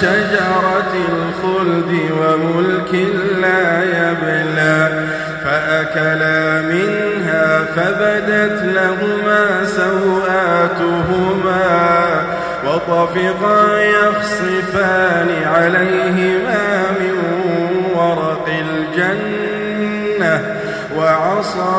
شجرة الخلد وملك لا يبلى فأكلا منها فبدت لهما سوآتهما وطفقا يخصفان عليهما من ورق الجنة وعصى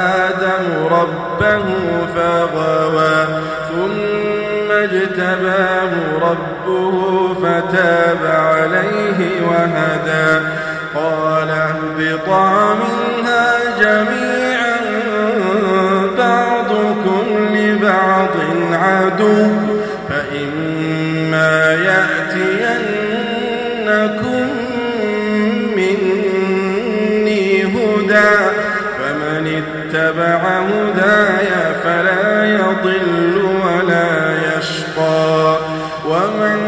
آدم ربه فغوى ثم اجتباه ربه فتاب عليه وهدى. قال اهبطا منها جميعا بعضكم لبعض عدو. فإما يأتينكم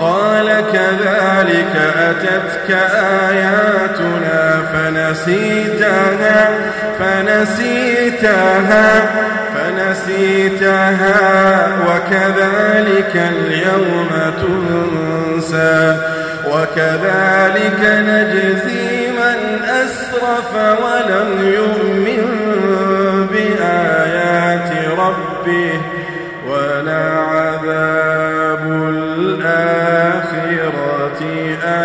قال كذلك أتتك آياتنا فنسيتها فنسيتها فنسيتها وكذلك اليوم تنسى وكذلك نجزي من أسرف ولم يؤمن بآيات ربه ولعذاب الآخرة.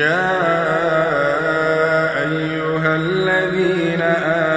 يا أيها الذين آمنوا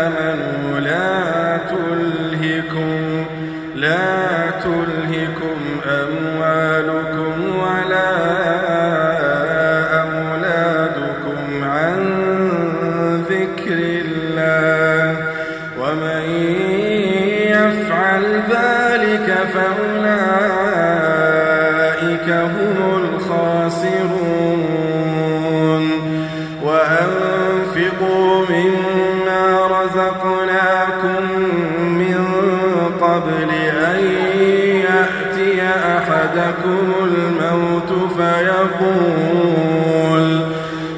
فيقول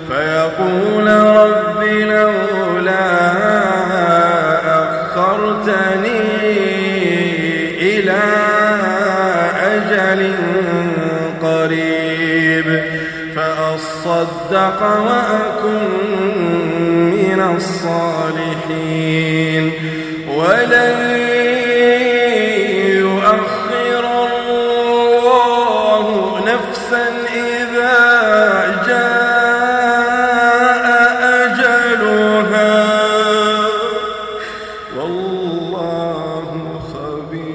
فيقول رب لولا أخرتني إلى أجل قريب فأصدق وأكن من الصالحين. ولن الله خبير.